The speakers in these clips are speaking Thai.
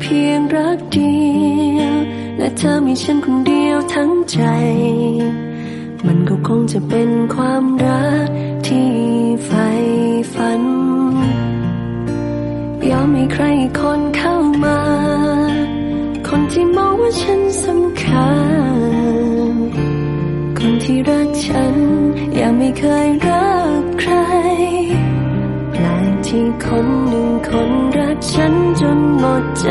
เพียงรักเดียว และเธอมีฉันคนเดียวทั้งใจ มันก็คงจะเป็นความรักที่ใฝ่ฝัน ยอมให้ใครคนเข้ามา คนที่มองว่าฉันสำคัญ คนที่รักฉันยังไม่เคยรักใคร แปลกที่คนหนึ่งคน ฉันจนหมดใจ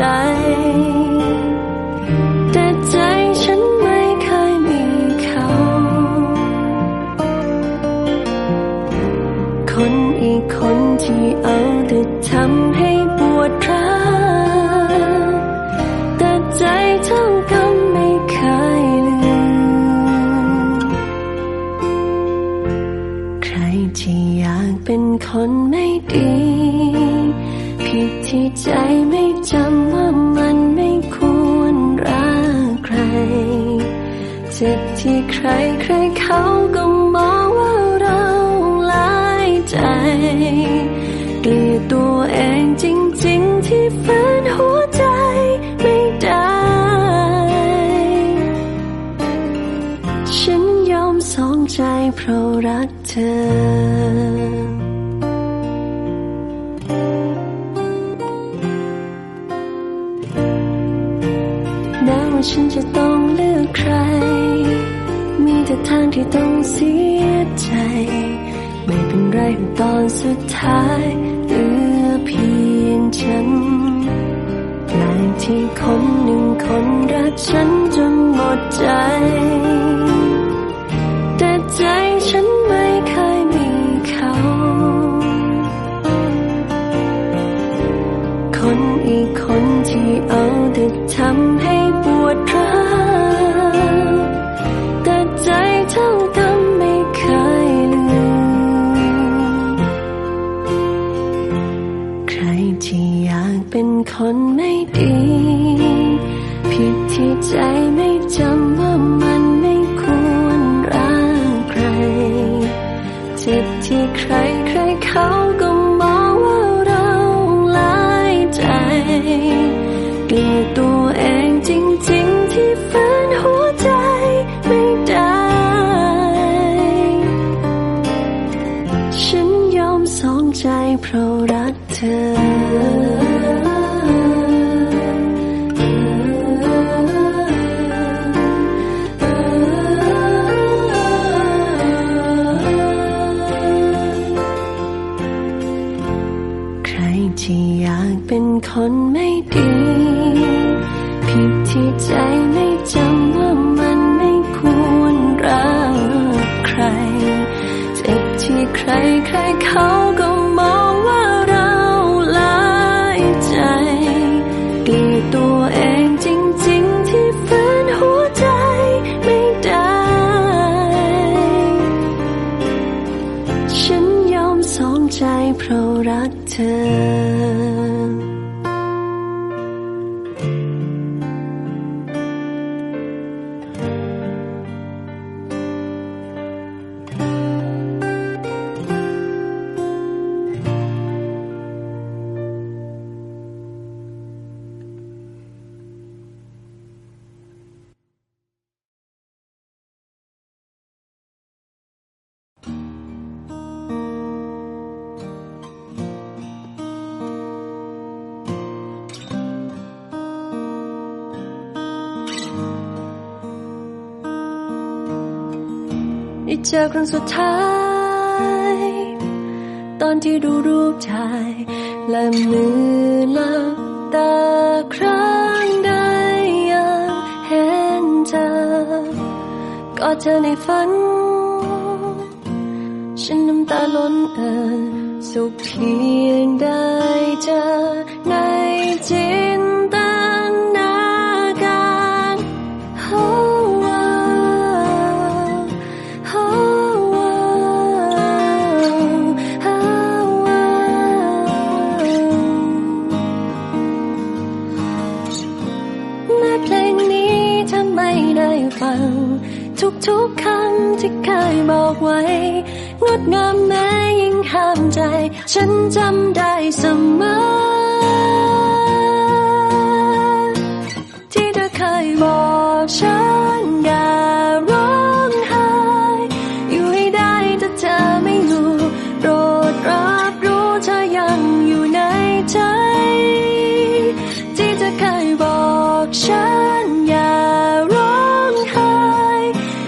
疼。 อครั้งสุดท้าย ตอนที่ดูรูปชายและมือลับตาครั้งใดยังเห็นเธอก็เธอในฝัน ฉันน้ำตาล้นเอ่อสุขเพียงได้เจอในจิง ใจ ฉันจำได้เสมอ ที่เธอเคยบอกฉันอย่าร้องไห้ อยู่ให้ได้แต่เธอไม่รู้โปรดรับรู้เธอยังอยู่ในใจ ที่เธอเคยบอกฉันอย่าร้องไห้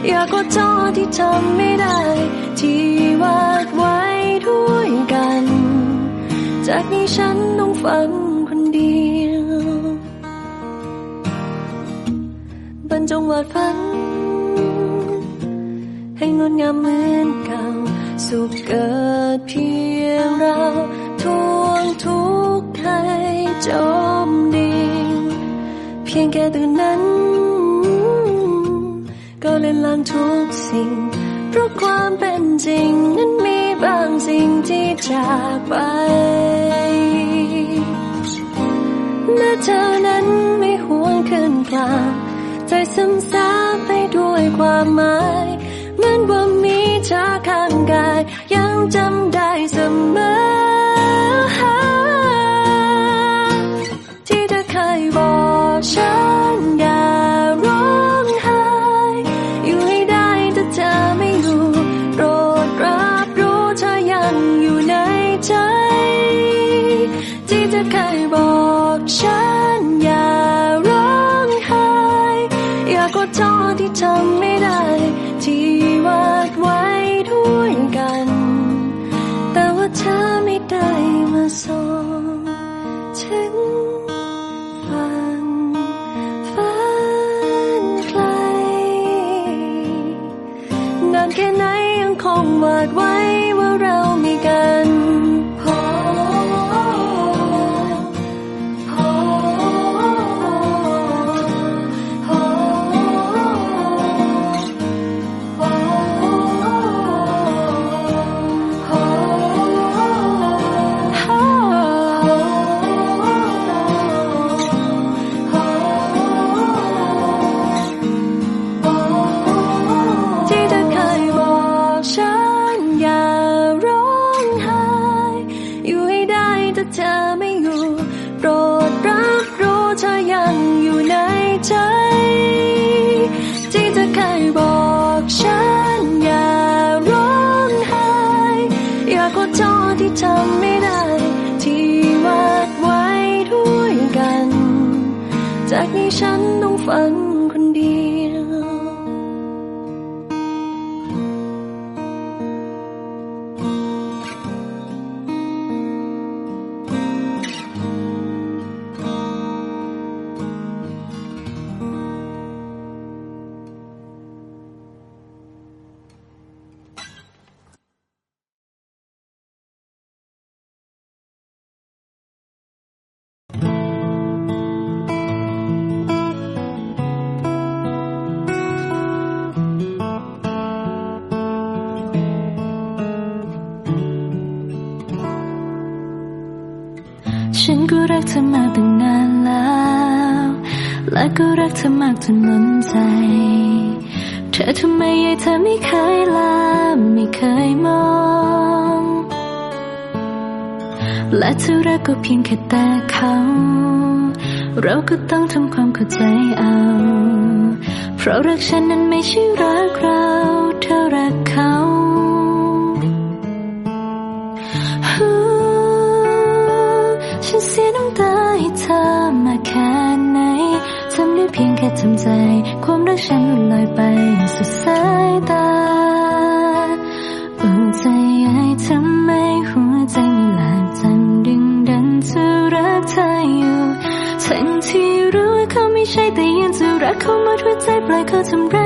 อยากขอโทษที่ทำไม่ได้ที่ ฉันต้องฟังคนเดียวบรรจงวาดฝัน ให้งดงามเหมือนเก่า สุขเกิดเพียงเราทวงทุกข์ให้จมดิ่เพียงแค่ตื่นนั้น ก็เล่นลางทุกสิ่ง เพราะความเป็นจริงนั้นมีบางสิ่งที่จากไป พลางใจซึมซาบไปด้วยความหมาย เหมือนว่ามีชาข้างกายยังจำ ก็เพียงแค่แต่เขา เราก็ต้องทำความเข้าใจเอา เพราะรักฉันนั้นไม่ใช่รักเราเธอรักเขาฉันเสียน้ำตาให้เธอมาแค่ไหนทำได้เพียงแค่ทำใจ ความรักฉันลอยไปสุดสายตา 会再 break 怎 break。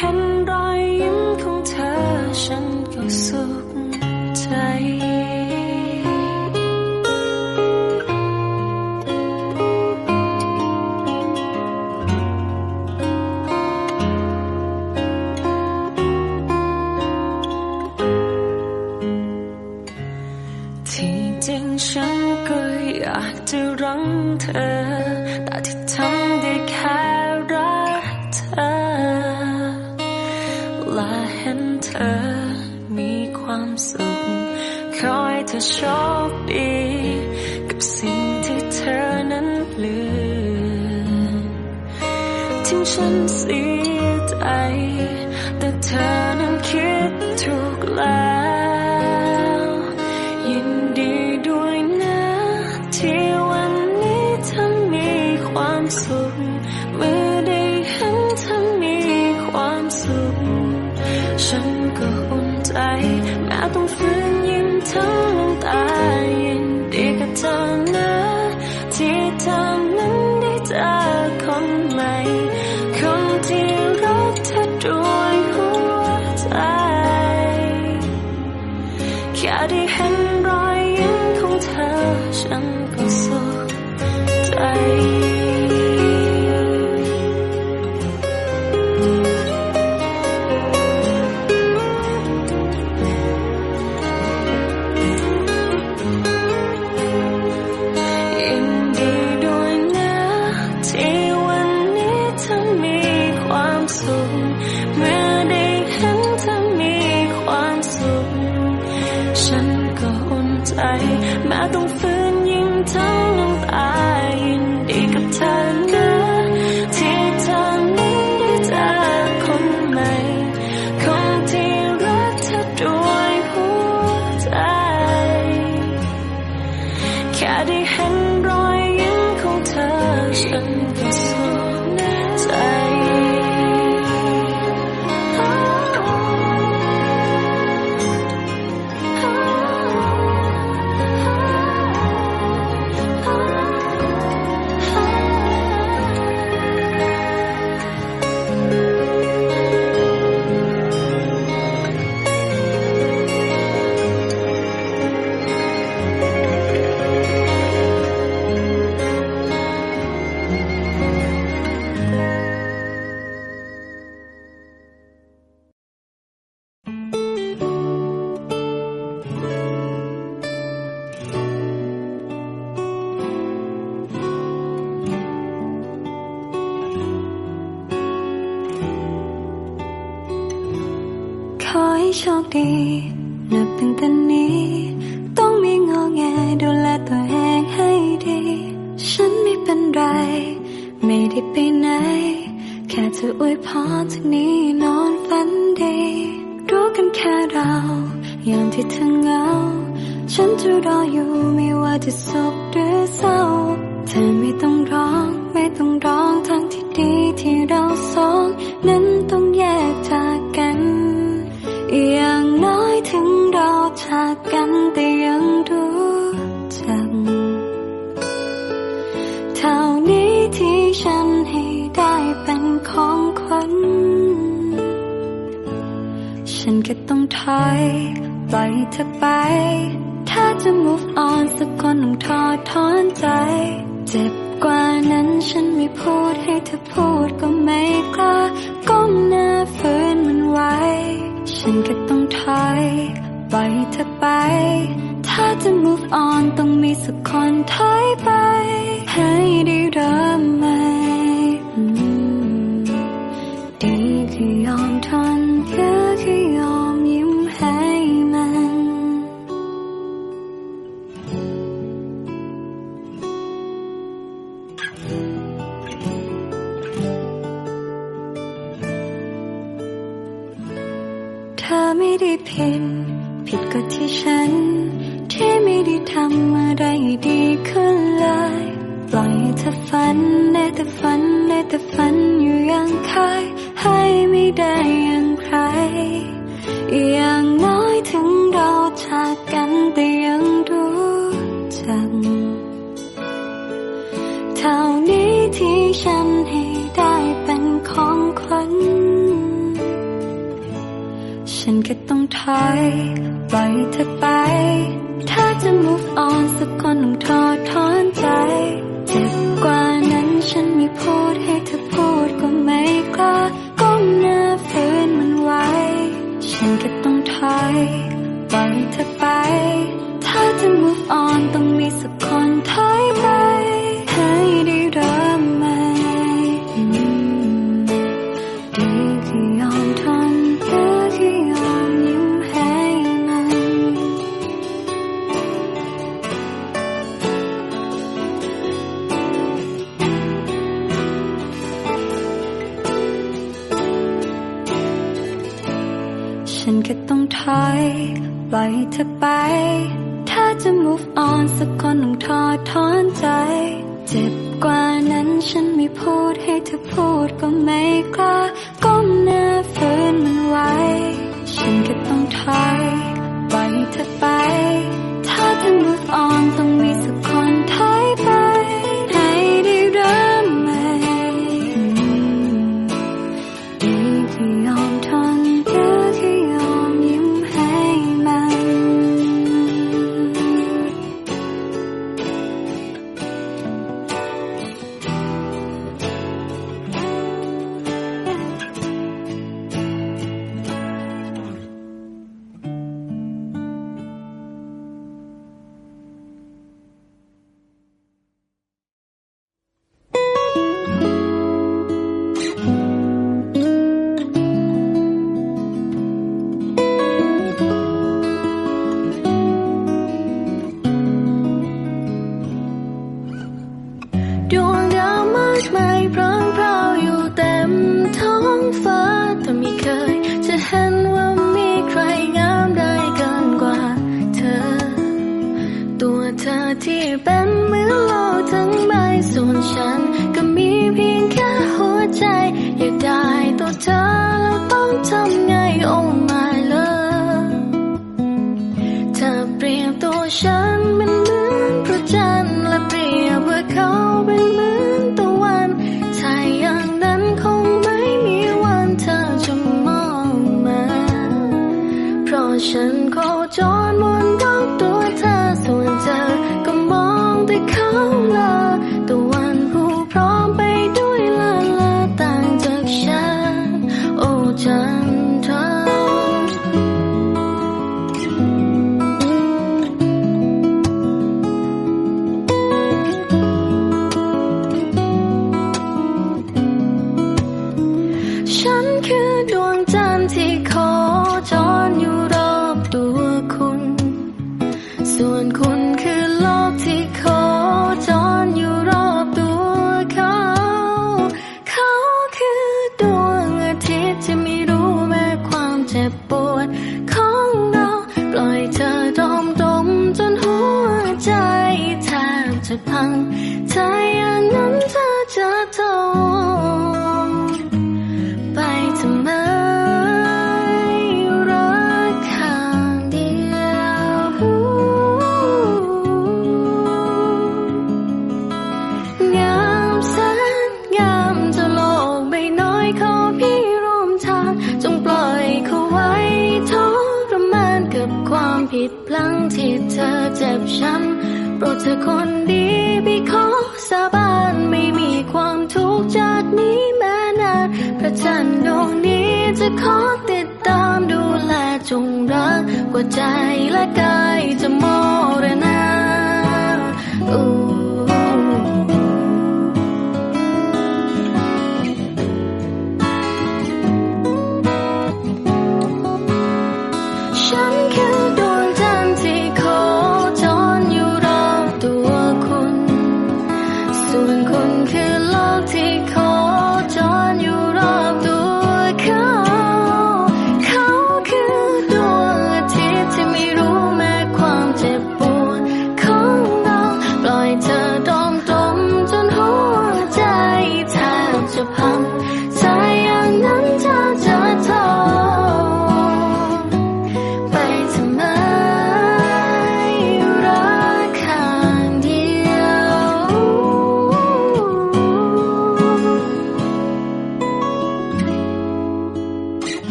And. ก็ต้องถอยปล่อยเธอไป ถ้าจะ move on สักคนต้องทอทอนใจ เจ็บกว่านั้นฉันไม่พูดให้เธอพูดก็ไม่กล้าก้มหน้าฝืนมันไว้ ฉันก็ต้องถอยปล่อยเธอไป ถ้าจะ move on ต้องมีสักคนถอยไป ให้ได้เริ่มใหม่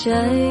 摘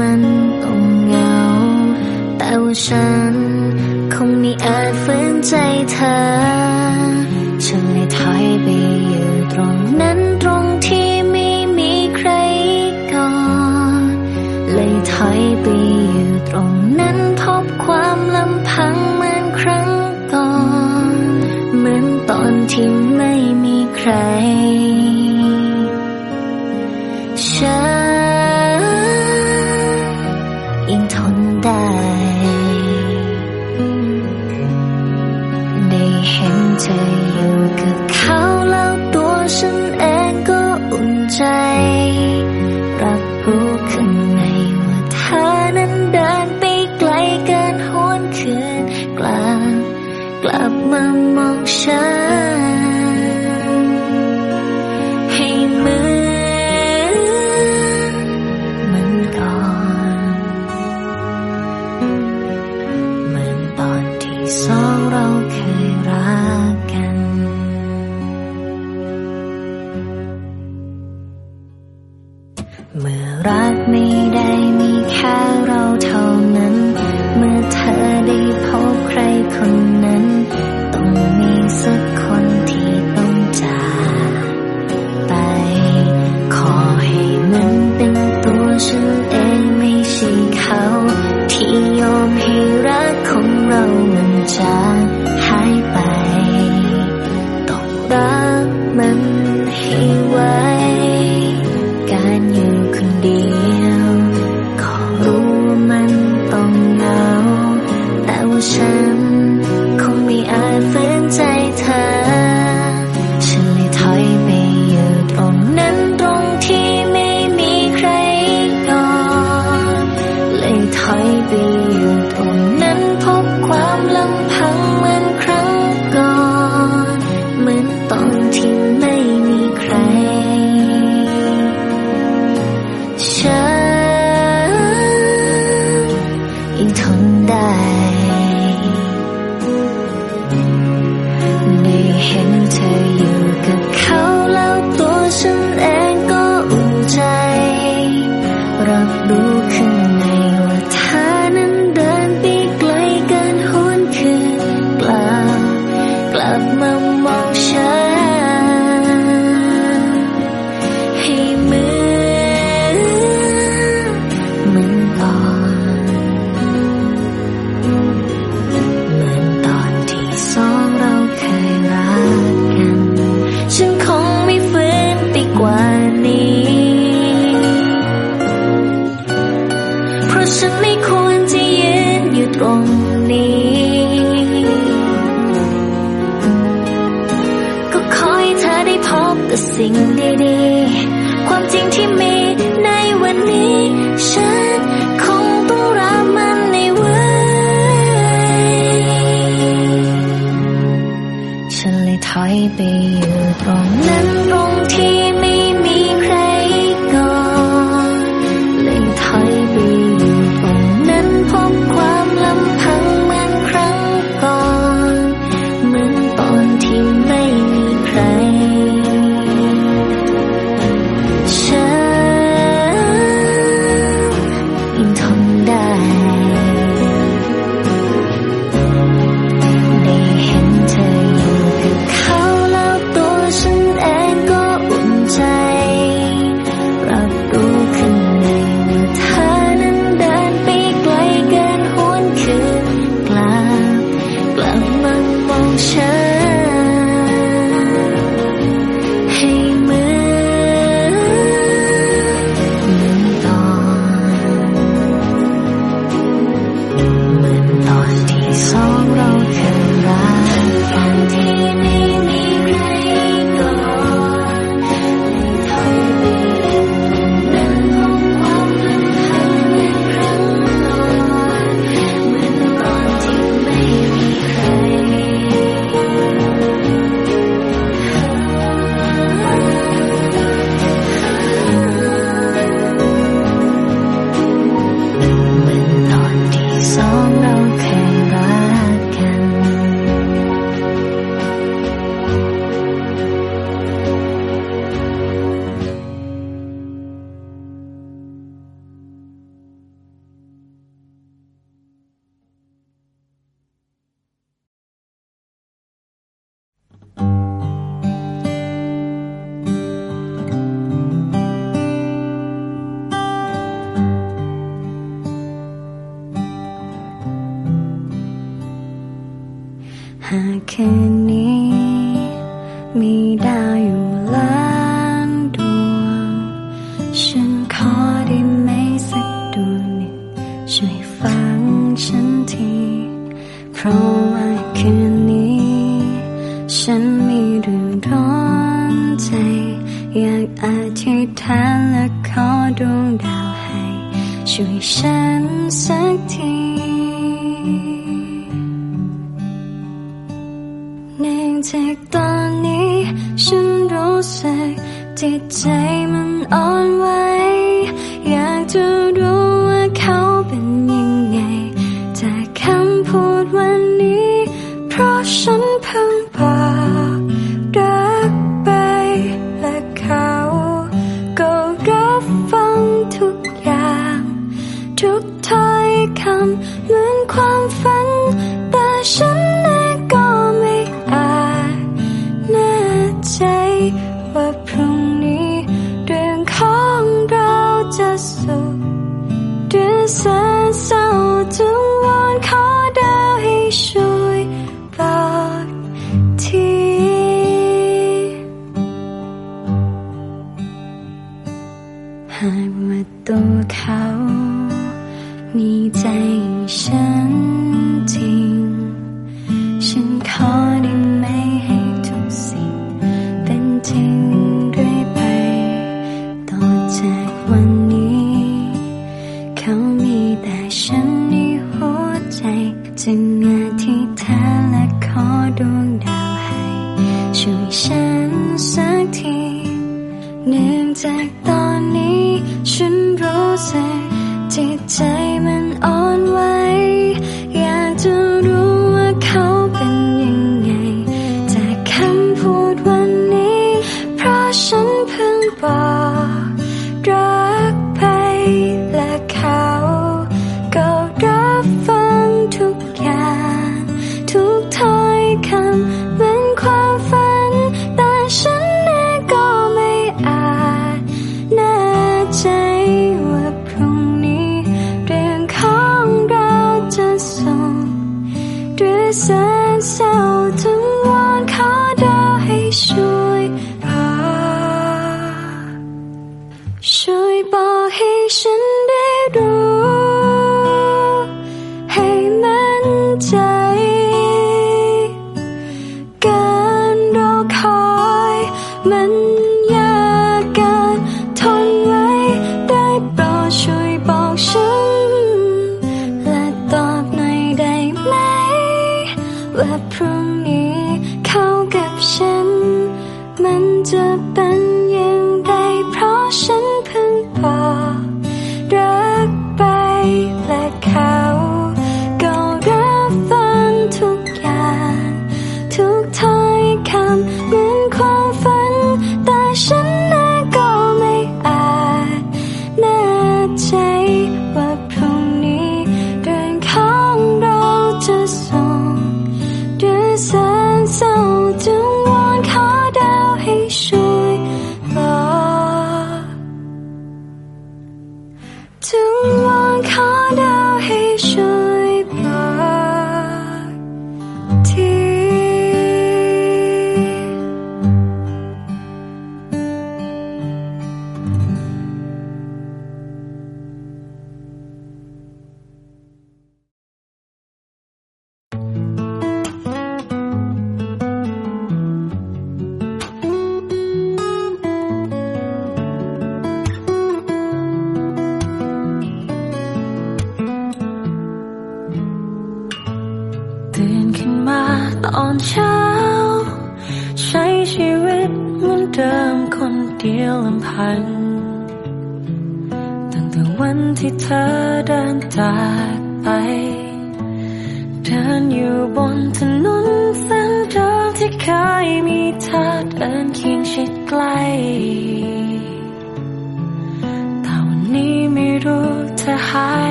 มันต้องเหงา แต่ว่าฉัน คงไม่อาจฝืนใจเธอ ฉันเลยถอยไปอยู่ตรงนั้นตรงที่ไม่มีใครก่อน เลยถอยไปอยู่ตรงนั้นพบความลำพังเหมือนครั้งก่อน เหมือนตอนที่ไม่มีใคร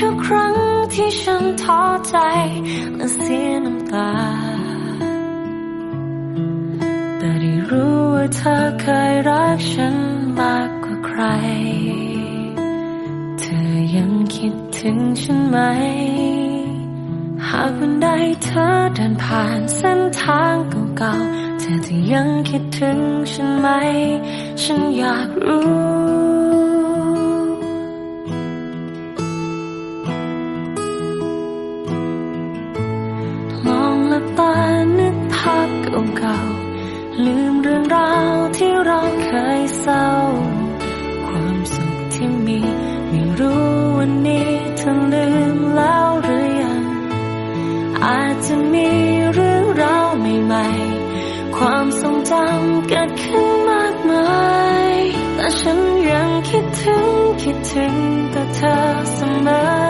ทุกครั้งที่ฉันท้อใจและเสียน้ำตา แต่ได้รู้ว่าเธอเคยรักฉันมากกว่าใคร เธอยังคิดถึงฉันไหม หากวันใดเธอเดินผ่านเส้นทางเก่าๆ เธอจะยังคิดถึงฉันไหม ฉันอยากรู้ ร้อเคยเศร้า ความสุขที่มี ไม่รู้วันนี้เธอลืมแล้วหรือยัง อาจจะมีเรื่องราวใหม่ๆ ความทรงจำเกิดขึ้นมากมาย แต่ฉันยังคิดถึงคิดถึงแต่เธอเสมอ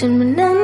dan menang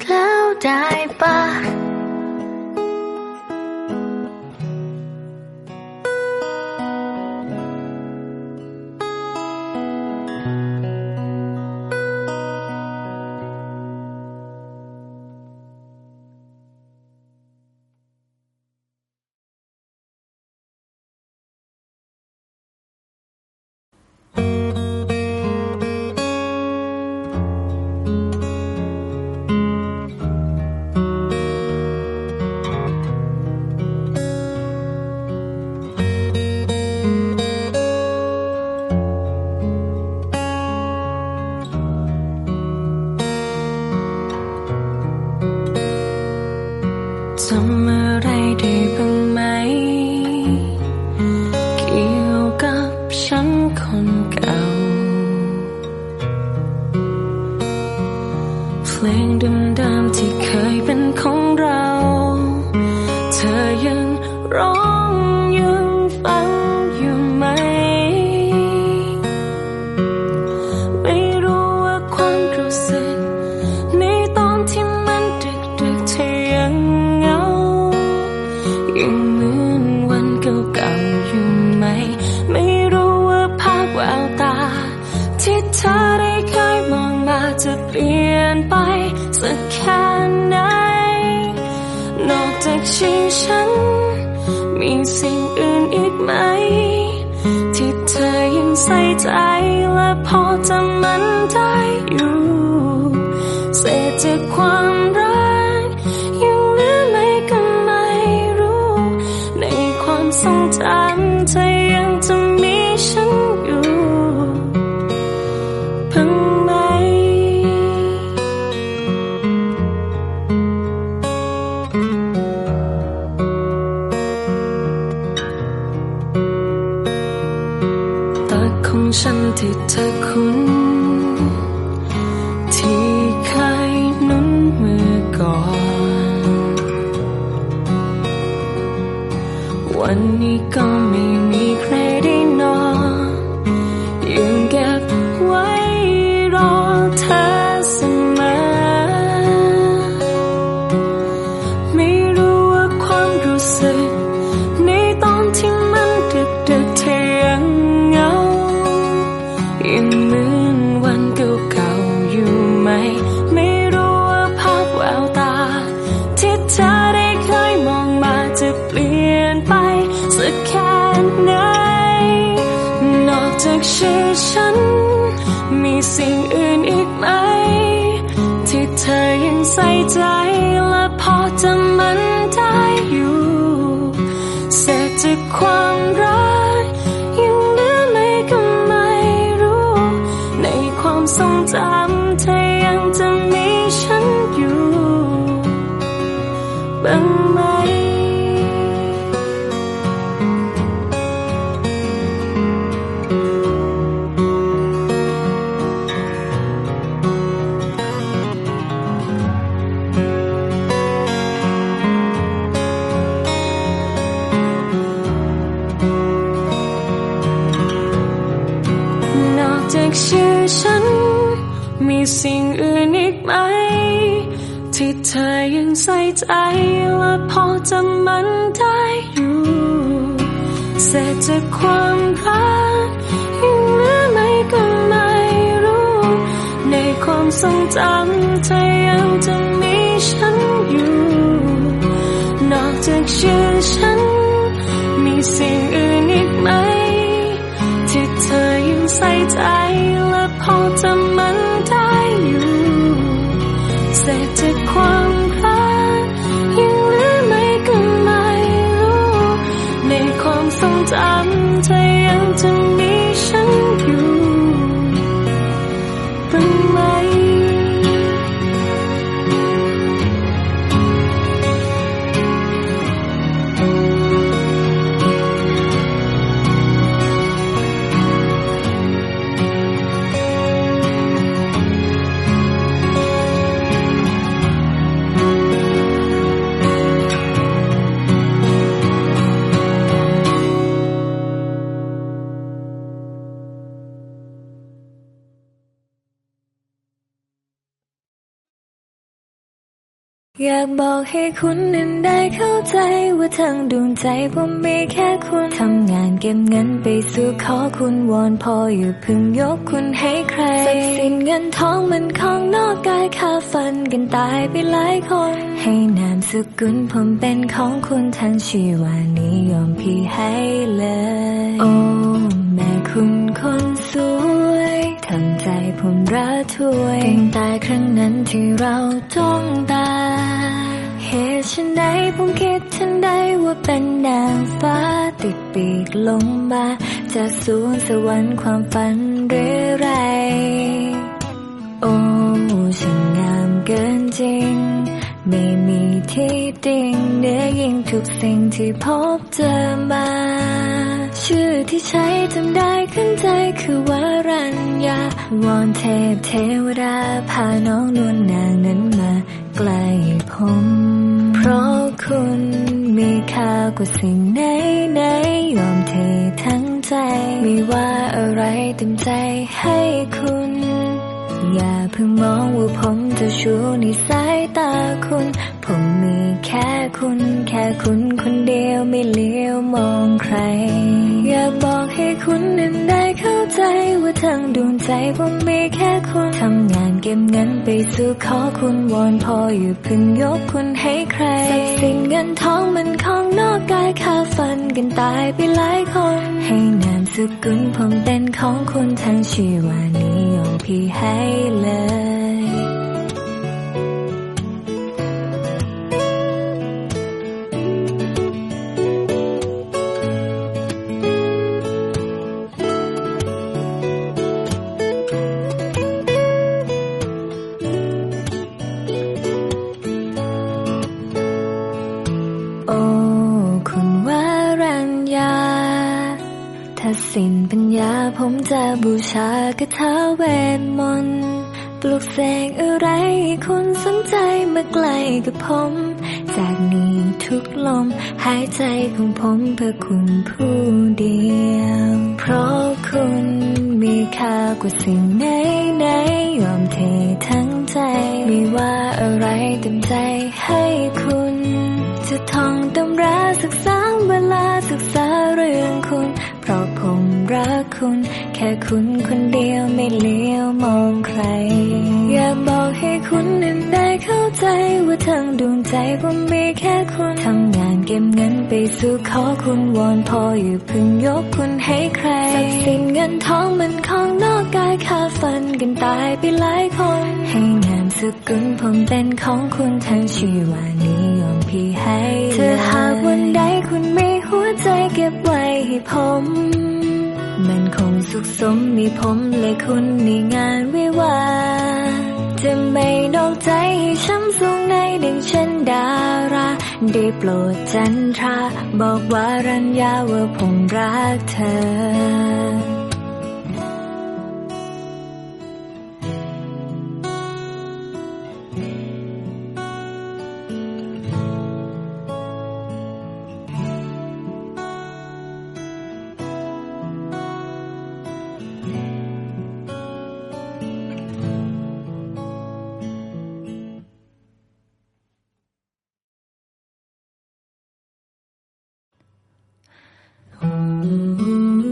ด ที่เธอยังใส่ใจและพอจำมันได้อยู่เศษจากความรักยังเหลือไหมก็ไม่รู้ ในความทรงจำเธอยังจะมีฉันอยู่ นอกจากชื่อฉัน มีสิ่งอื่นอีกไหม ที่เธอยังใส่ใจและพอจำ คุณนั้นได้เข้าใจว่าทั้งดวงใจผมมีแค่คุณทำงานเก็บเงินไปสู่ขอคุณวอนพออย่าเพึ่งยกคุณให้ใครทรัพย์สินเงินทองมันของนอกกายค่าฟันกันตายไปหลายคน ให้นามสกุลผมเป็นของคุณทั้งชีวานี้ยอมพี่ให้เลย โอ้แม่คุณคนสวยทำใจผมระทวยตั้งแต่ครั้งนั้นที่เราจ้องตา เหตุฉันใดผมคิดทันใดว่าเป็นนางฟ้าติดปีกลงมาจากสวงสวรรค์ความฝันเรื่อไร โอ้ฉันงามเกินจริง ไม่มีที่ติงเนือยิ่งทุกสิ่งที่พบเจอมา ชื่อที่ใช้จำได้ขึ้นใจคือวารัญญาวอนเทพเทวดาพาน้องนวลนางนั้นมาใกล้ผม เพราะคุณมีค่ากว่าสิ่งไหนไหนยอมเททั้งใจ ไม่ว่าอะไรเต็มใจให้คุณ อย่าเพิ่งมองว่าผมจะชูในสายตาคุณ ผมมีแค่คุณ แค่คุณคนเดียวไม่เลี้ยวมองใคร อยากบอกให้คุณนั้นได้เข้าใจว่าทั้งดวงใจผมมีแค่คุณทำงานเก็บเงินไปสู่ขอคุณวอนพออย่าเพิ่งยกคุณให้ใครทรัพย์สินเงินทองมันของนอกกายค่าฟันกันตายไปหลายคน ให้นามสกุลผมเป็นของคุณทั้งชีวานี พี่ให้เลยโอ้คุณวารัญญาถ้าสิ้นปัญญา ผมจะบูชากระทาเวทมนต์ปลุกเสกอะไรคุณสนใจมาใกลกับผม จากนี้ทุกลมหายใจของผมเพื่อคุณผู้เดียว เพราะคุณมีค่ากว่าสิ่งไหนไหนยอมเททั้งใจ ไม่ว่าอะไรเต็มใจให้คุณ จะท่องตำราศึกษาเวลาศึกษาเรื่องคุณ รักคุณ แค่คุณคนเดียวไม่เลี้ยวมองใคร อยากบอกให้คุณนั้นได้เข้าใจว่าทั้งดวงใจผมมีแค่คุณทำงานเก็บเงินไปสู่ขอคุณวอนพออยู่พึงยกคุณให้ใครทรัพย์สินเงินทองมันของนอกกายค่าฟันกันตายไปหลายคน ให้งานสกุลผมเป็นของคุณทั้งชีวานิยมพี่ให้เธอหากวันใดคุณไม่หัวใจเก็บไว้ให้ผม มันคงสุขสมมีผมและคุณในงานวิวาจะไม่นอกใจให้ช้ำสูงในดึงเช่นดารา ได้โปรดจันทรา บอกว่ารัญญาว่าผมรักเธอ Thank you.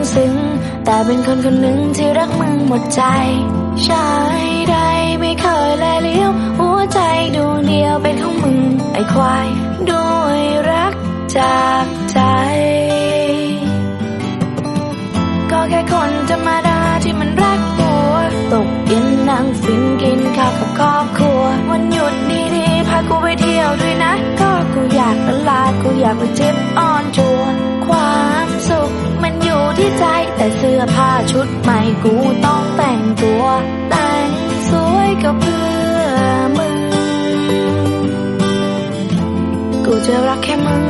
ชอบทำซึ้งแต่เป็นคนคนหนึ่งที่รักมึงหมดใจชายใดไม่เคยแลเลี้ยว หัวใจดวงเดียวเป็นของมึงไอ้ควายด้วยรักจากใจ ก็แค่คนธรรมดาที่มันรักหัว ตกเย็นนั่งฟินกินข้าวกับครอบครัว วันหยุดดี กูไปเที่ยวด้วยนะ ก็กูอยากตลาดกูอยากไปจิบออนจัวความสุขมันอยู่ที่ใจแต่เสื้อผ้าชุดใหม่กูต้องแต่งตัว แต่งสวยก็เพื่อมึง กูจะรักแค่มึง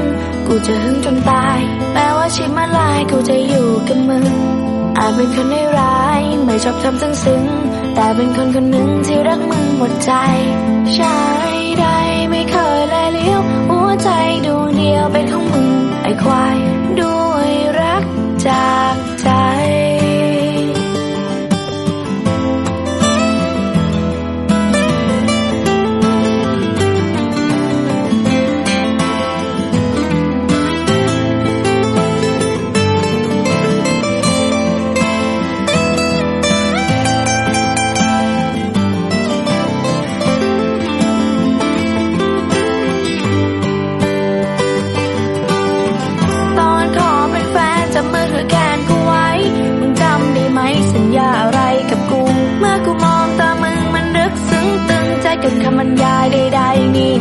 กูจะหึงจนตาย แม้ว่าชีวิตมาลายกูจะอยู่กับมึง อาจเป็นคนไม่ร้าย ไม่ชอบทำซึ้งซึ้งแต่เป็นคนคนหนึ่งที่รักมึงหมดใจ ใชาย ใดไม่เคยแลเลี้ยว หัวใจดวงเดียวเป็นของมึงไอ้ควายด้วย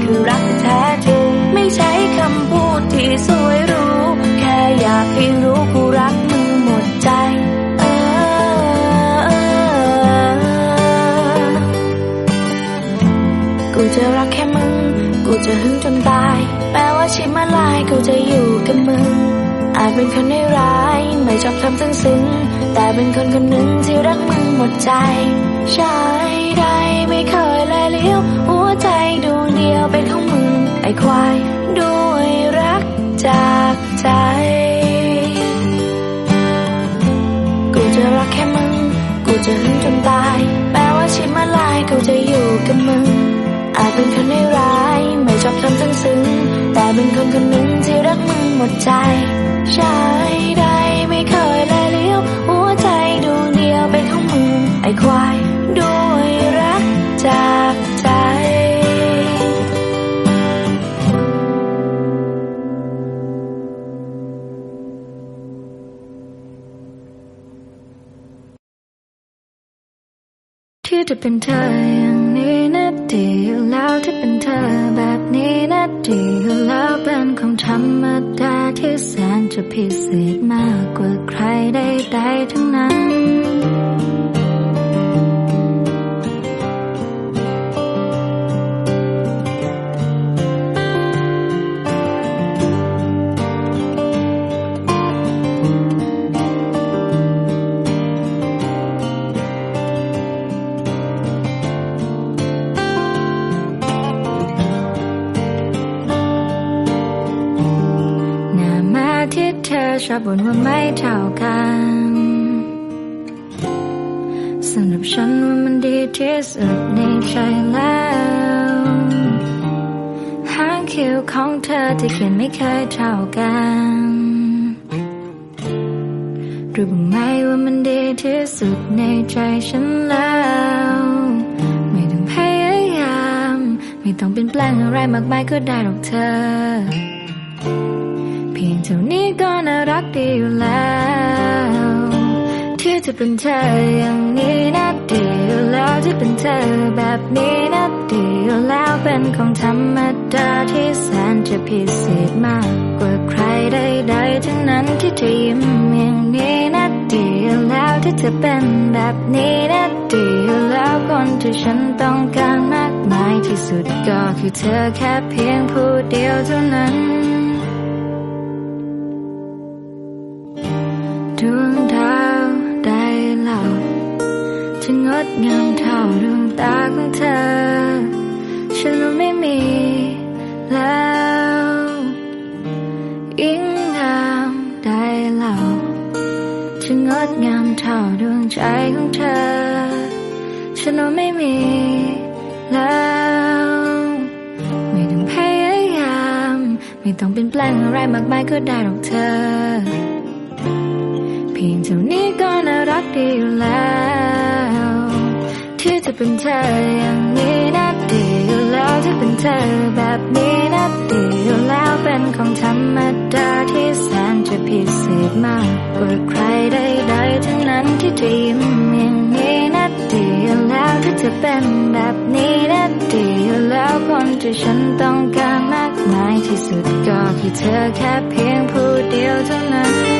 คือรักแท้จริงไม่ใช่คำพูดที่สวยรู้ แค่อยากให้รู้กูรักมึงหมดใจกูจะรักแค่มึง กูจะหึงจนตายแม้ว่าชีวิตมาลายกูจะอยู่กับมึง อาจเป็นคนไม่ร้าย ไม่ชอบทำซึ้งซึ้งแต่เป็นคนคนหนึ่งที่รักมึงหมดใจชายใดไม่เคยแลเลี้ยว เดียวเป็นของมึงไอ้ควายด้วยรักจากใจ กูจะรักแค่มึง กูจะหึงจนตาย แม้ว่าชีวิตมาลายกูจะอยู่กับมึง อาจเป็นคนไม่ร้าย ไม่ชอบทำซึ้งซึ้ง แต่เป็นคนคนหนึ่งที่รักมึงหมดใจ ใชายใดไม่เคยแลเลี้ยว หัวใจดวงเดียวเป็นของมึงไอ้ควายด้วยรักจาก เป็นเธออย่างนี้นะดีอยู่แล้วที่เป็นเธอแบบนี้นะดีอยู่แล้วเป็นของธรรมดาที่แสนจะพิเศษมากกว่าใครใดๆทั้งนั้น ชอบบ่นว่าไม่เท่ากันสำหรับฉันว่ามันดีที่สุดในใจแล้วหางคิ้วของเธอที่เขียนไม่เคยเท่ากันรู้บ้างไหมว่ามันดีที่สุดในใจฉันแล้ว ไม่ต้องพยายาม ไม่ต้องเปลี่ยนแปลงอะไรมากมายก็ได้หรอกเธอ ท่านี้ก็น่ารักดีอยู่แล้ว ที่จะเป็นเธออย่างนี้นะดีอยู่แล้วที่เป็นเธอแบบนี้นะดีอยู่แล้วเป็นของธรรมดาที่แสนจะพิเศษมากกว่าใครใดๆทั้งนั้นที่เธอยิ้มอย่างนี้นะดีอยู่แล้วที่เธอเป็นแบบนี้นะดีอยู่แล้วคนที่ฉันต้องการมากมายที่สุดก็คือเธอแค่เพียงผู้เดียวเท่านั้น งามเท่าดวงตาของเธอ ฉันไม่มีแล้วอิงงามได้เล่าจะงดงามเท่าดวงใจของเธอ ฉันไม่มีแล้วไม่ต้องพยายาม ไม่ต้องเป็นแปลงอะไรมากมายก็ได้หรอกเธอ เพียงเท่านี้ก็น่ารักดีแล้ว เป็นเธออย่างนี้นะดีอยู่แล้วที่เป็นเธอแบบนี้นะดีอยู่แล้วเป็นของธรรมดาที่แสนจะพิเศษมากกว่าใครใดๆทั้งนั้นที่จะยิ้มอย่างนี้นะดีอยู่แล้วที่จะเป็นแบบนี้นะดีอยู่แล้วคนที่ฉันต้องการมากมายที่สุดก็คือเธอแค่เพียงผู้เดียวเท่านั้น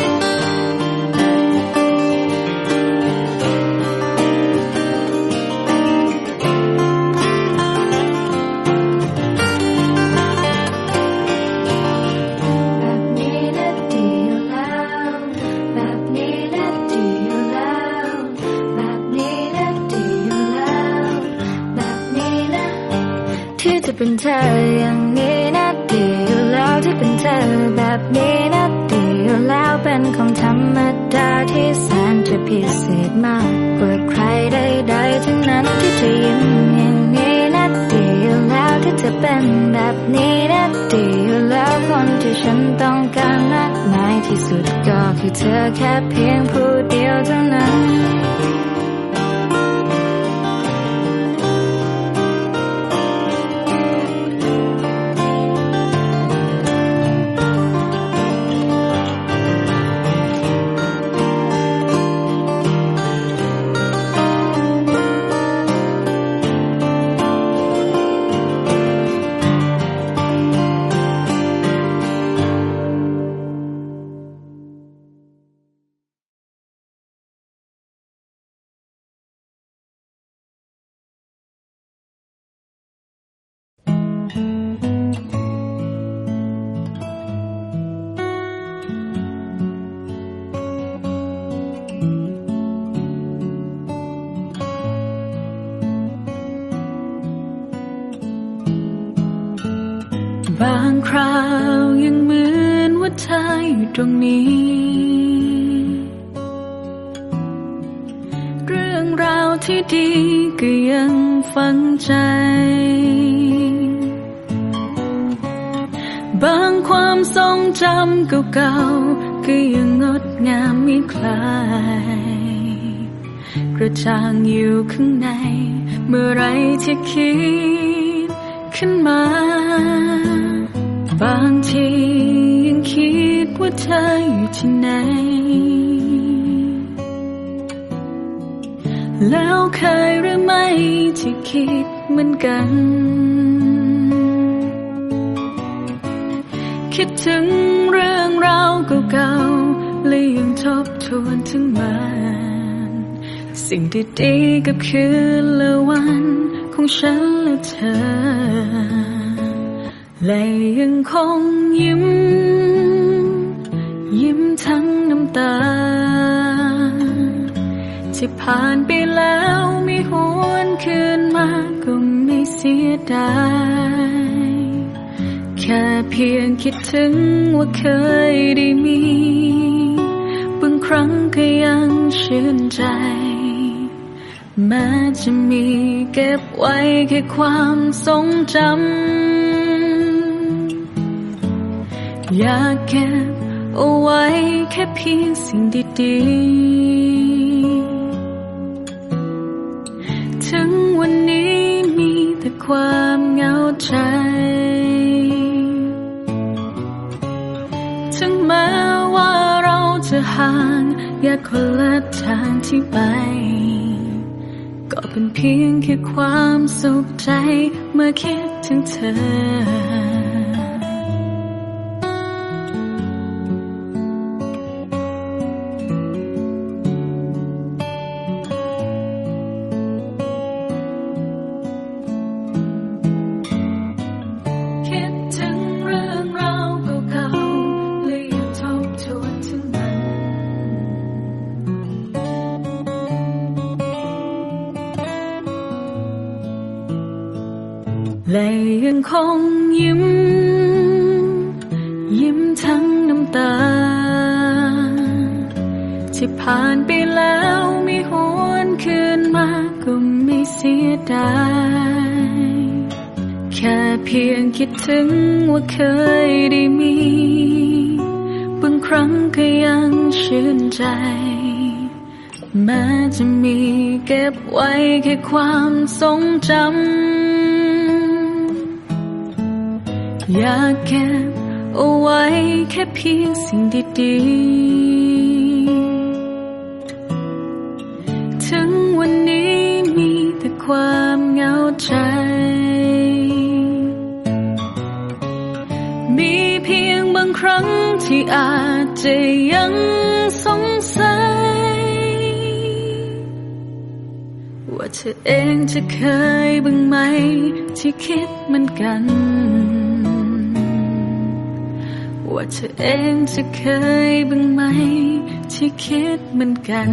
เก่าๆก็ยังงดงามไม่คลาย กระจ่างอยู่ข้างใน เมื่อไรที่คิดขึ้นมา บางทียังคิดว่าเธออยู่ที่ไหน แล้วเคยหรือไม่ที่คิดเหมือนกัน คิดถึง เก่าๆเลยยังทบทวนถึงมันสิ่งดีๆกับคืนและวันของฉันและเธอ และยังคงยิ้ม ยิ้มทั้งน้ำตา ที่ผ่านไปแล้วม่หวนคืนมาก็ไม่เสียดาย แค่เพียงคิด ถึงว่าเคยได้มี บางครั้งก็ยังชื่นใจ แม้จะมีเก็บไว้แค่ความทรงจำ อยากเก็บเอาไว้แค่เพียงสิ่งดีๆ ถึงวันนี้มีแต่ความเหงาใจางอยากคนละทางที่ไป ก็เป็นเพียงแค่ความสุขใจ เมื่อคิดถึงเธอ ผ่านไปแล้วมีหวนคืนมาก็ไม่เสียดายแค่เพียงคิดถึงว่าเคยได้มีบางครั้งก็ยังชื่นใจ แม้จะมีเก็บไว้แค่ความทรงจำอยากเก็บเอาไว้แค่เพียงสิ่งดีๆ อาจจะยังสงสัย ว่าเธอเองจะเคยบ้างไหม ที่คิดเหมือนกัน ว่าเธอเองจะเคยบ้างไหม ที่คิดเหมือนกัน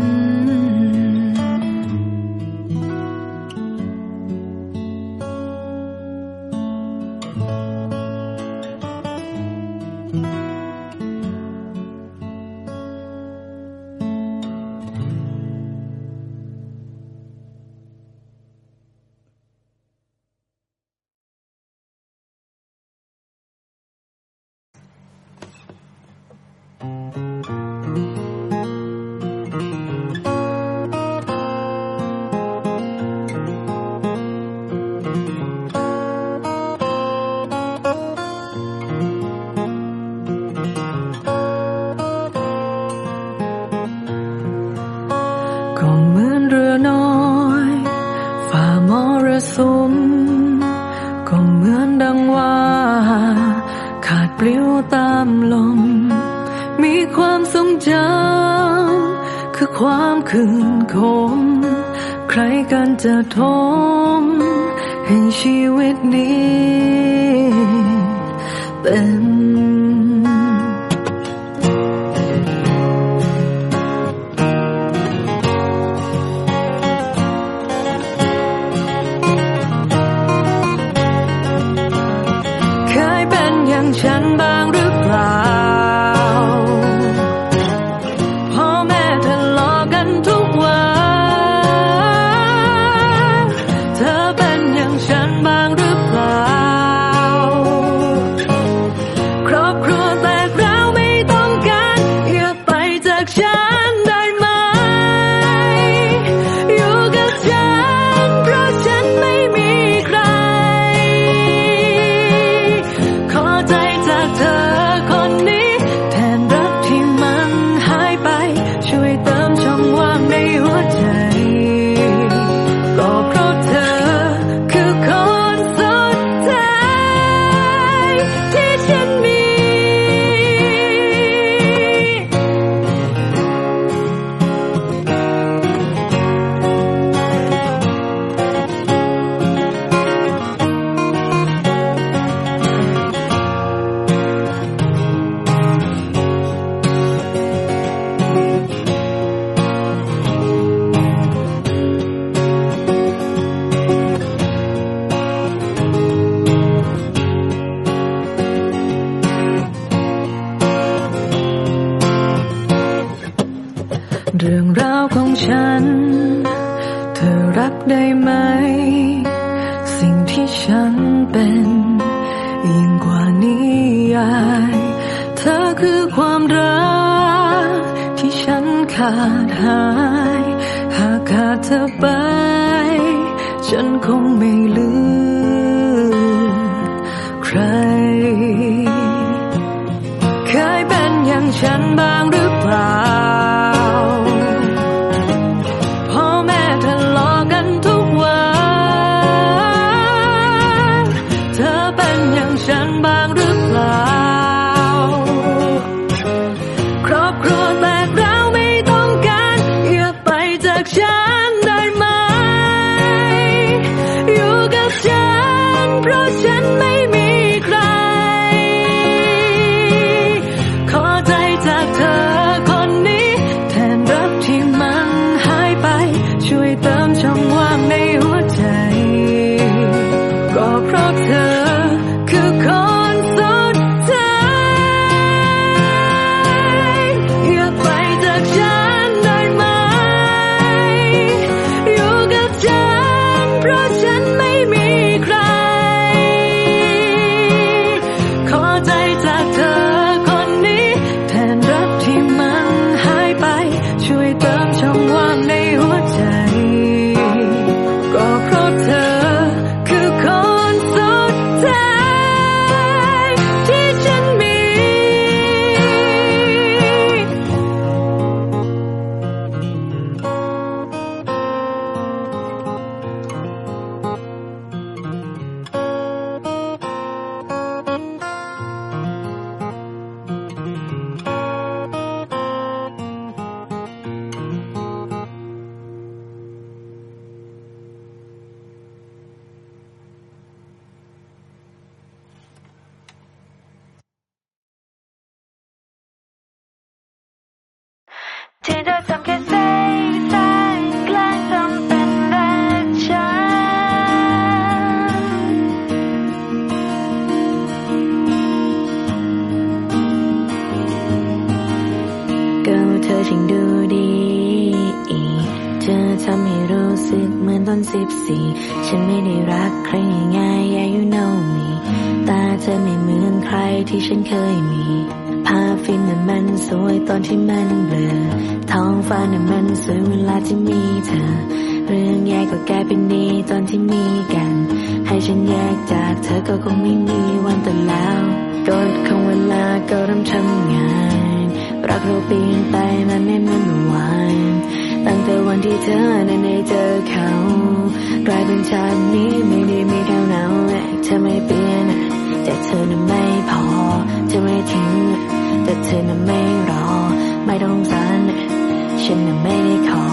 ฉันน่ะไม่ได้ขอ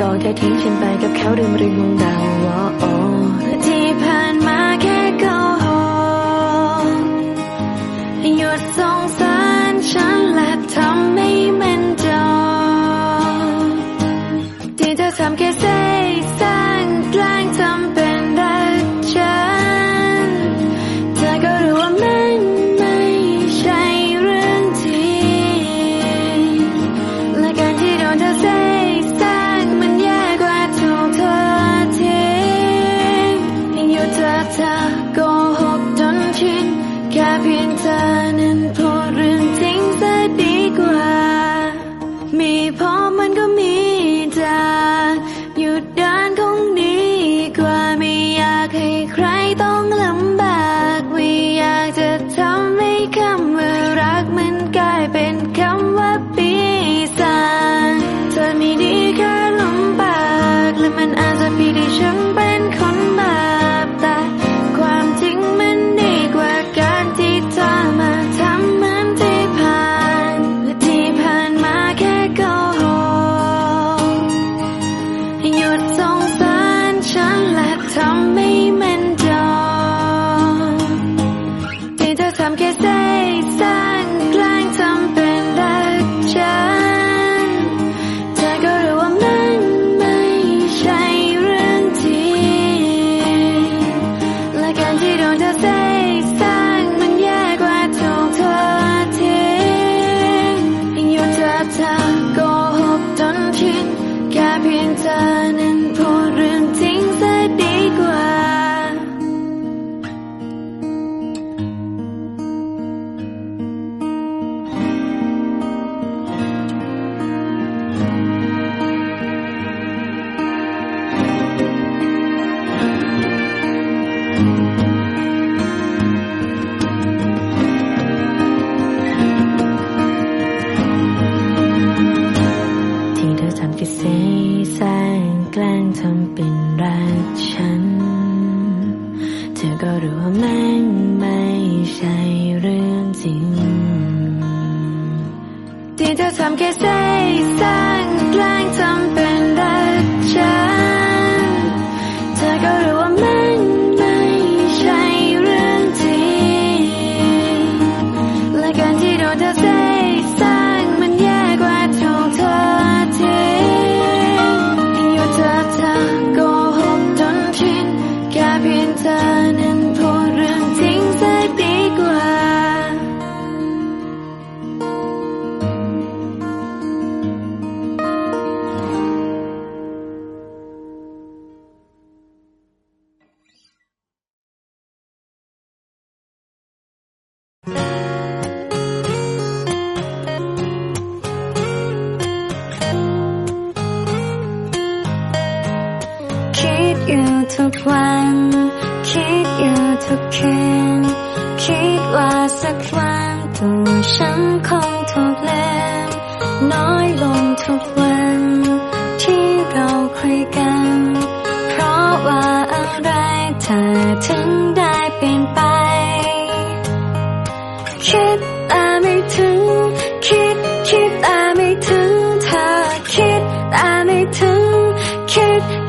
ก็แค่ทิ้งฉันไปกับเขาดื่มรื่องมงดาวโอ้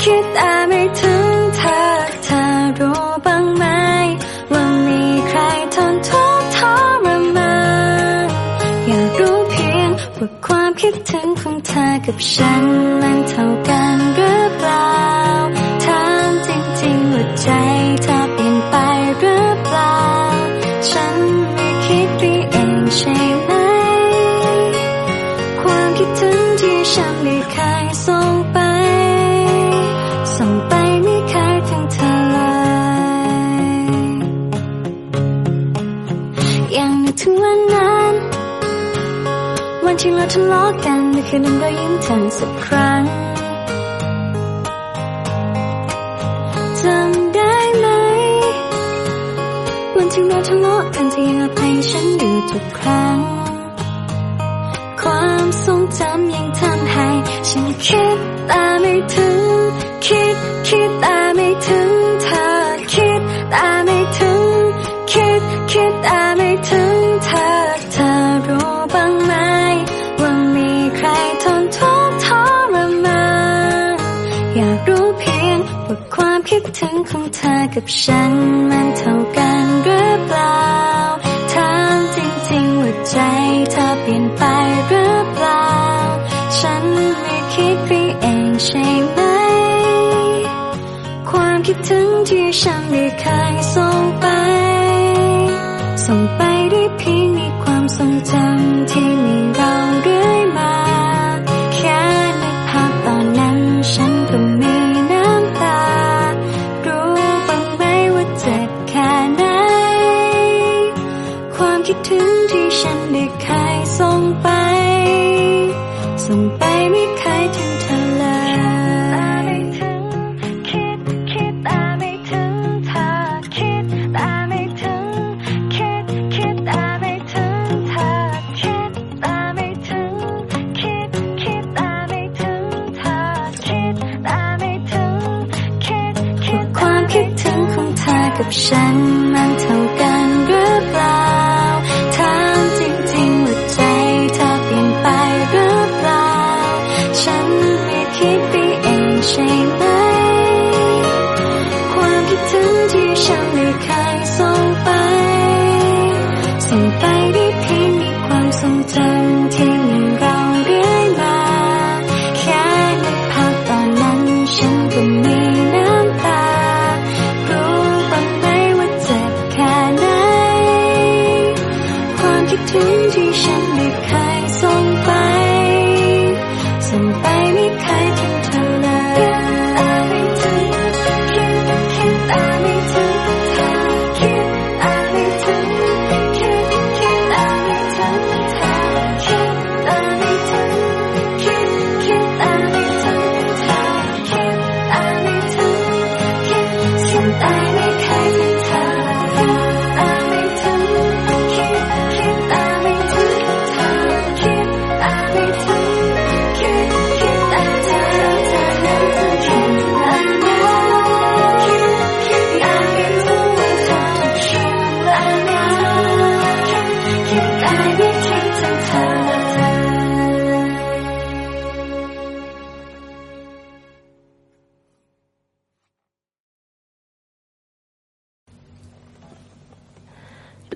คิดอาไม่ถึงเธอเธอรู้บ้างไหมว่ามีใครทนทุกข์ทรมานอยากรู้เพียงว่าความคิดถึงของเธอกับฉันมันเท่ากันหรือ ทะเลาะกันในคืนนั้นเรายิ้มทันสักครั้งจำได้ไหมวันที่เราทะเลาะกันเธอยังอภัยฉันอยู่ทุกครั้ง ถึงของเธอกับฉันมันเท่ากันหรือเปล่าถามจริงๆว่าใจเธอเปลี่ยนไปหรือเปล่า ฉันไม่คิดไปเองใช่ไหม ความคิดถึงที่ฉันได้เคยส่ง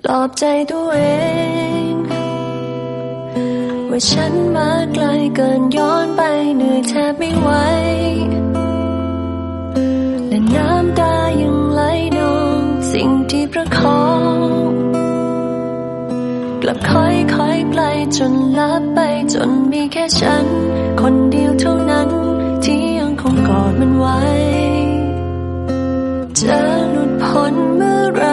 หลอบใจตัวเอง ว่าฉันมาไกลเกินย้อนไปเหนื่อยแทบไม่ไหวและน้ำตายังไหลนองสิ่งที่ประคองกลับค่อยค่อยไกลจนลับไปจนมีแค่ฉัน คนเดียวเท่านั้น ที่ยังคงกอดมันไว้ จะหลุดพ้นเมื่อไร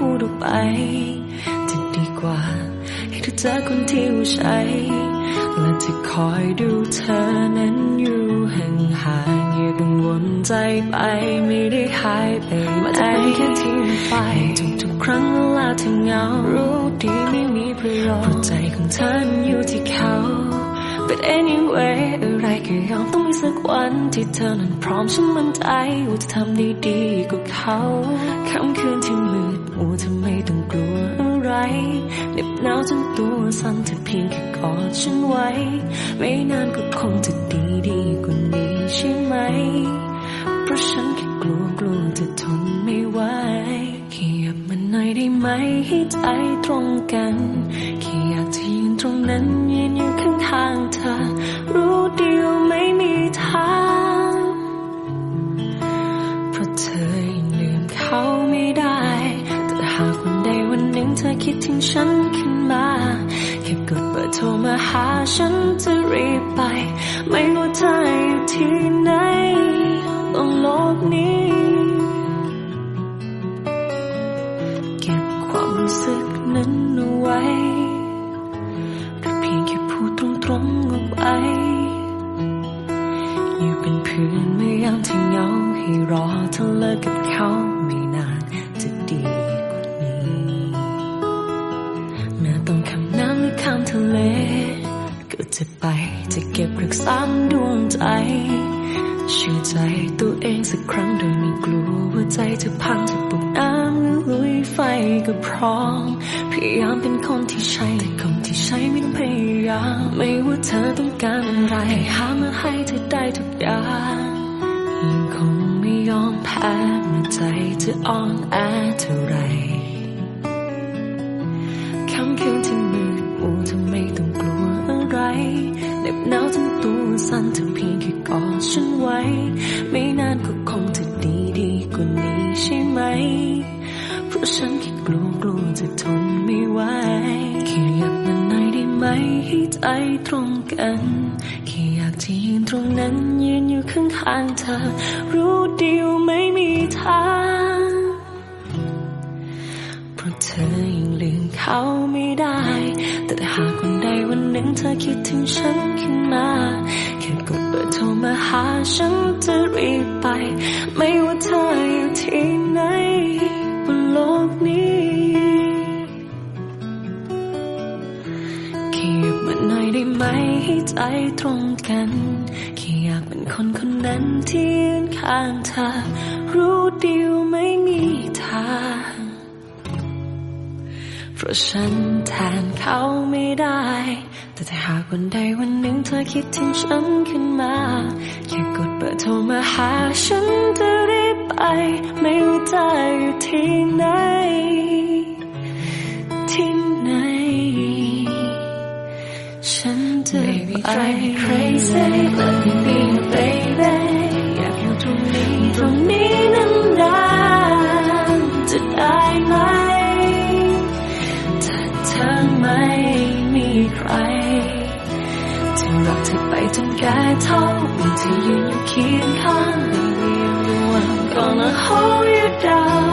พูดออกไป จะดีกว่า ให้เธอเจอคนที่รู้ใช้และจะคอยดูเธอนั้นอยู่ห่างห่างๆอย่ากังวลใจไปไม่ได้หายไปไหนมันจะเป็นแค่ที่ไปทุกๆครั้งเวลาเธอเหงารู้ดีไม่มีประโยชน์เพราะใจของเธอนั้นอยู่ที่เขา But anyway อะไรก็ยอมต้องมีสักวันที่เธอนั้นพร้อมฉันมั่นใจว่าจะทำได้ดีกว่าเขาค่ำคืนที่มืด เหน็บหนาวจนตัวสั่นเธอเพียงแค่กอดฉันไว้ ไม่นานก็คงจะดีดีกว่านี้ใช่ไหม เพราะฉันแค่กลัวกลัวจะทนไม่ไหวแค่อยากมันหน่อยได้ไหมให้ใจตรงกันแค่อยากจะยืนตรงนั้นยืนอยู่ข้างๆเธอรู้ดี ฉันขึ้นมาแค่กดเบอร์โทรมาหาฉันจะรีบไป ไม่ว่าเธออยู่ที่ไหนบนโลกนี้ การอะไรให้หามาให้เธอได้ทุกอย่างยังคงไม่ยอมแพ้เมื่อใจจะอ่อนแอเท่า ธอ รู้เดียวไม่มีทางเพราะเธอยังลืมเขาไม่ได้ แต่หากวันใดวันหนึ่งเธอคิดถึงฉันขึ้นมา แค่กดเบอร์โทรมาหาฉันจะรีบไป ไม่ คิดถึงฉันขึ้นมาแค่กดเบอร์โทรมาหาฉันจะรีบไป ไม่ว่าจะอยู่ที่ไหน ที่ไหน ฉันจะไป Baby drive me crazy let me be your baby 解偷，面前願要掀翻了，還講得好於鬥。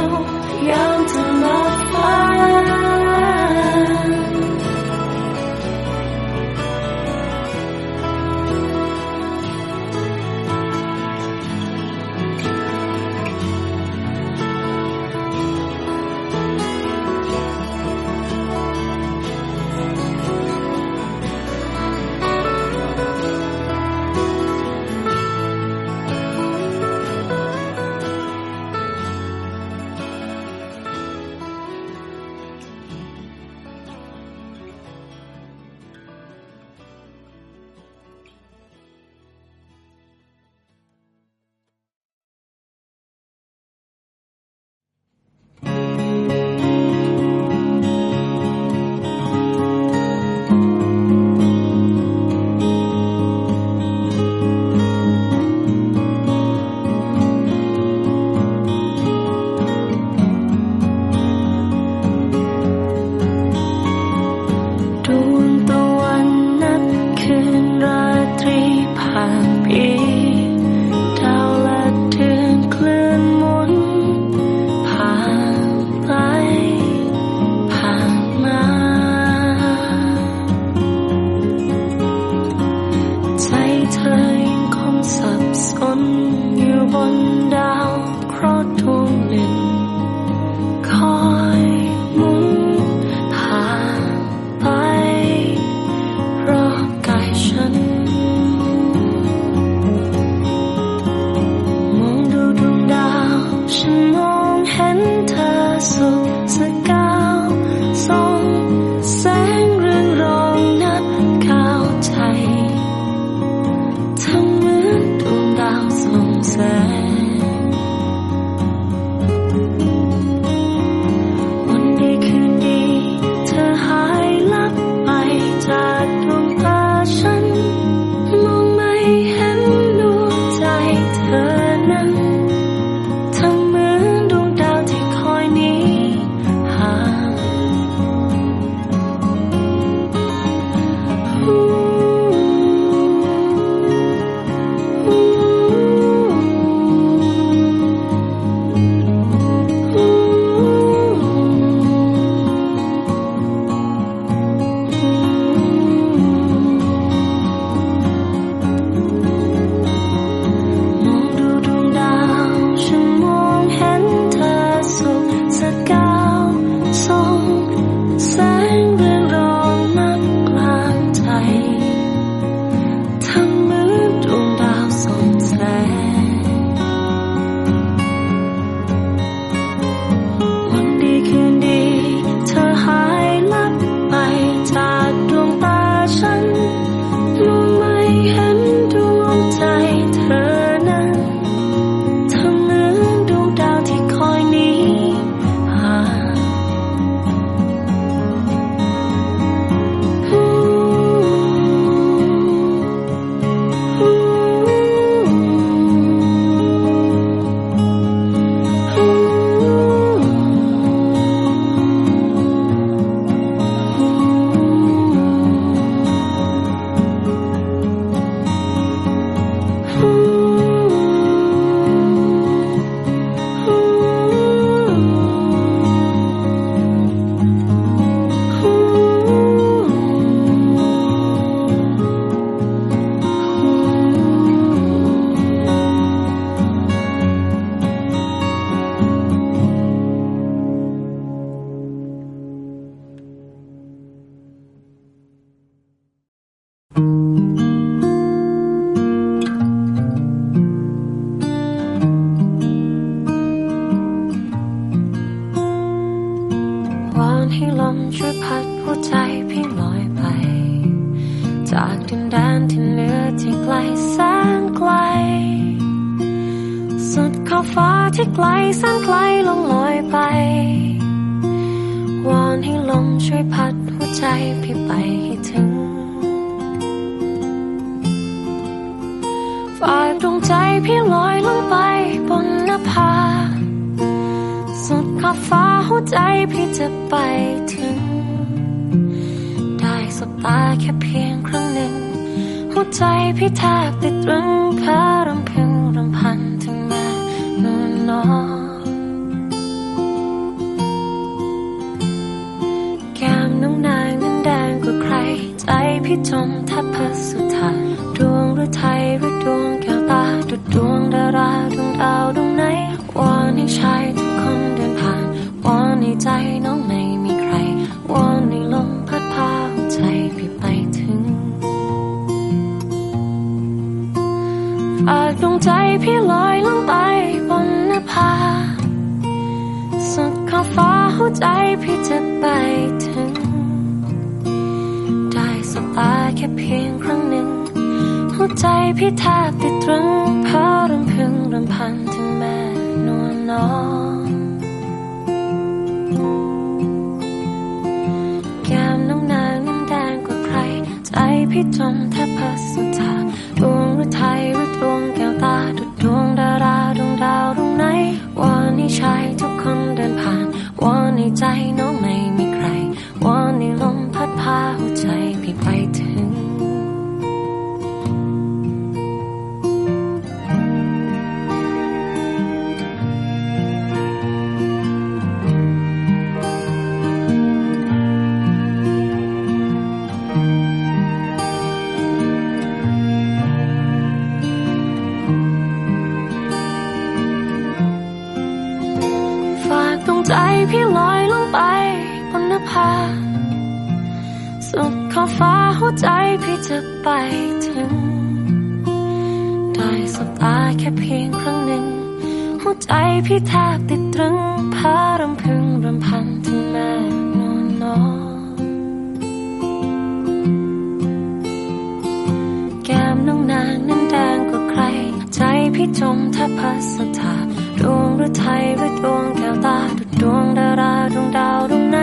ไทยหรือดวงแก้วตาดุดดวงดาราดวงดาวดวงไหน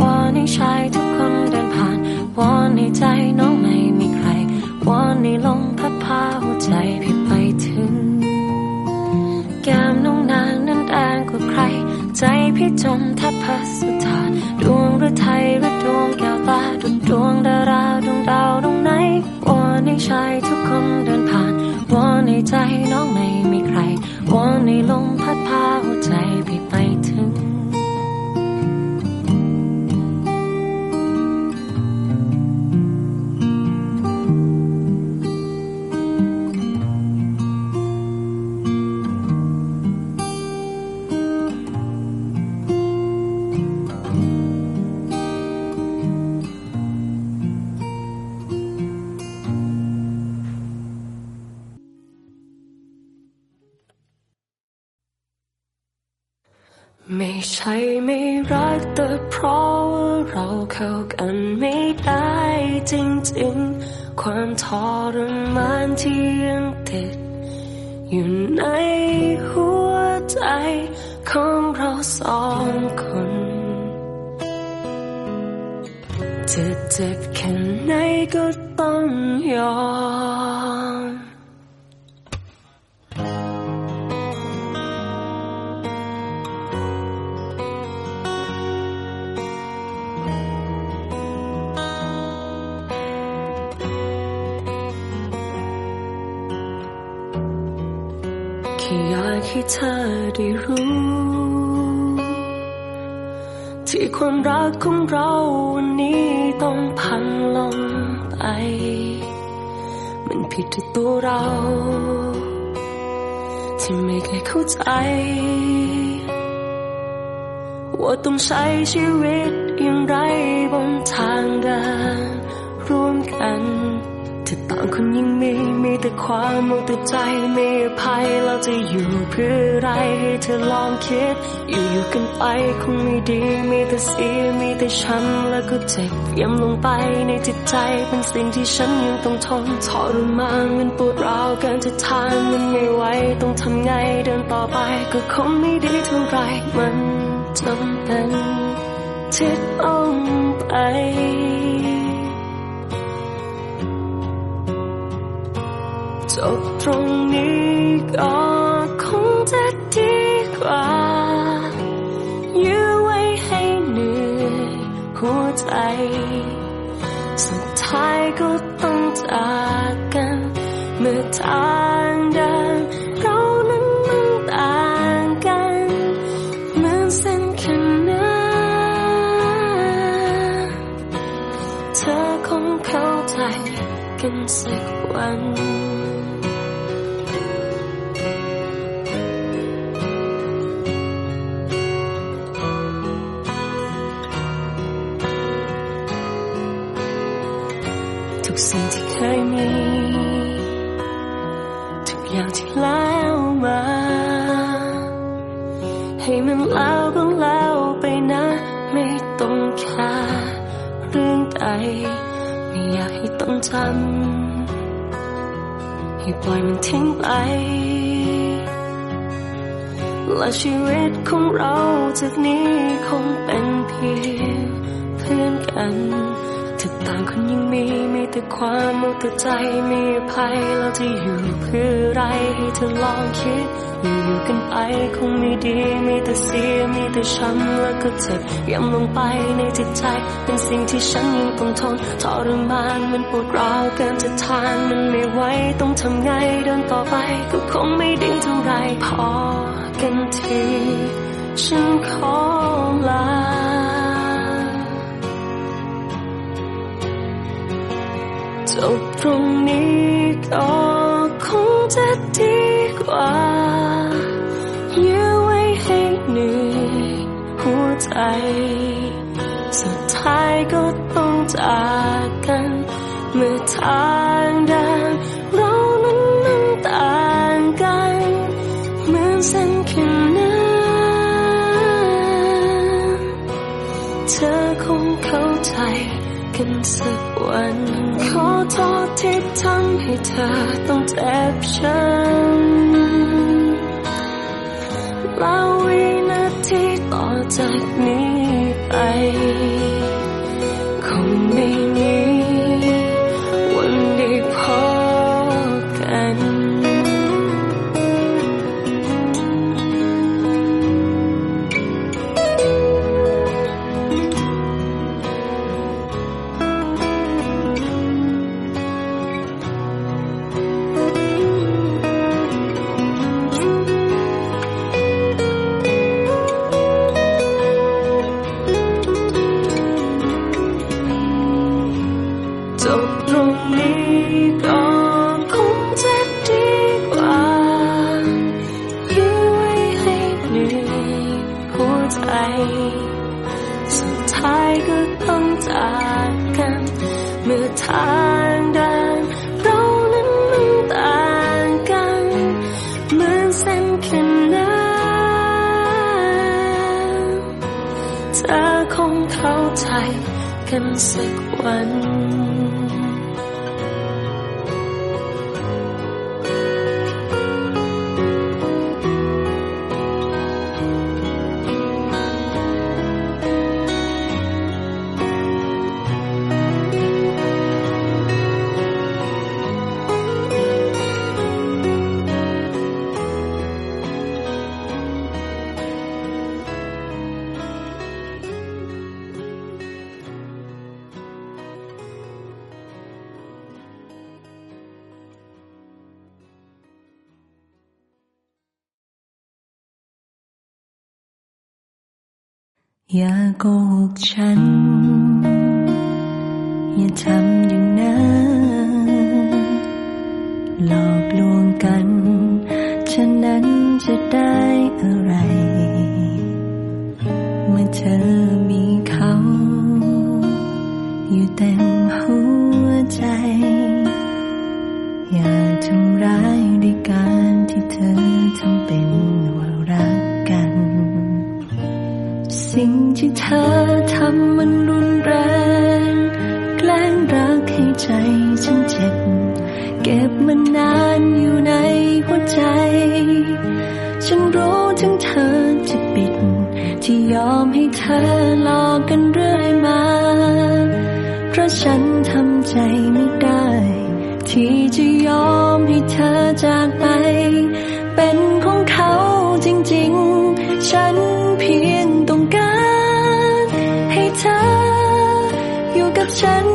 วอนให้ชายทุกคนเดินผ่านวอนให้ใจน้องไม่มีใครวอนให้ลมพัดพาหัวใจพี่ไปถึง แก้มน้องนางนั้นแดงกว่าใคร ใจพี่จมแทบพัสุธาดวงหรือไทยหรือดวงแก้วตาดุดดวงดาราดวงดาวดวงไหนวอนให้ชายทุกคนเดินผ่านวอนให้ใจน้องไม่มีใคร วอนให้ ไม่รักแต่เพราะว่าเราเข้ากันไม่ได้จริงๆ ความทรมานที่ยังติด อยู่ในหัวใจของเราสองคนจะเจ็บแค่ไหนก็ต้องยอม ให้เธอได้รู้ ที่ความรักของเราวันนี้ต้องพังลงไป มันผิดที่ตัวเรา ที่ไม่เคยเข้าใจ ว่าต้องใช้ชีวิตอย่างไรบนทางเดินร่วมกัน ถ้าต่างคนยังมีมีแต่ความมองแต่ใจไม่อภัยเราจะอยู่เพื่ออะไรให้เธอลองคิด อยู่อยู่กันไปคงไม่ดี มีแต่เสียมีแต่ช้ำแล้วก็เจ็บย้ำลงไปในจิตใจเป็นสิ่งที่ฉันยังต้องทนทรมานมันปวดร้าวเกินจะทานมันไม่ไหวต้องทำไงเดินต่อไปก็คงไม่ดีเท่าไรมันจำเป็นที่ต้องไป จบตรงนี้ก็คงจะดีกว่ายื้อไว้ให้เหนื่อยหัวใจ สุดท้ายก็ต้องจากกัน เมื่อทางเดินเรานั้นมันต่างกันเหมือนเส้นขนานเธอคงเข้าใจกันสักวัน แล้วก็แล้วไปนะ ไม่ต้องแค่เรื่องใดไม่อยากให้ต้องจำให้ปล่อยมันทิ้งไป และชีวิตของเราจากนี้คงเป็นเพียงเพื่อนกัน ถ้าต่างคนยังมีมีแต่ความเอาแต่ใจมีภัยเราจะอยู่เพื่อไรให้เธอลองคิด อยู่อยู่กันไปคงไม่ดีมีแต่เสียมีแต่ช้ำแล้วก็เจ็บย้ำลงไปในจิตใจ เป็นสิ่งที่ฉันยังต้องทนทรมานมันปวดร้าวเกินจะทานมันไม่ไหวต้องทำไงเดินต่อไปก็คงไม่ดีเท่าไรพอกันทีฉันขอลา จบตรงนี้ก็คงจะดีกว่ายื้อไว้ให้เหนื่อยหัวใจ สุดท้ายก็ต้องจากกัน เมื่อทางเดินเรานั้นมันต่างกันเหมือนเส้นขีดนานเธอคงเข้าใจกันสักวัน โทษที่ทำให้เธอต้องเจ็บช้ำแล้ววินาทีต่อจากนี้ไป กั ฉัน ที่เธอทำมันรุนแรง แกล้งรักให้ใจฉันเจ็บ เก็บมันนานอยู่ในหัวใจ ฉันรู้ถึงเธอจะปิด ที่ยอมให้เธอหลอกกันเรื่อยมา เพราะฉันทำใจไม่ได้ ที่จะยอมให้เธอจากไป 真。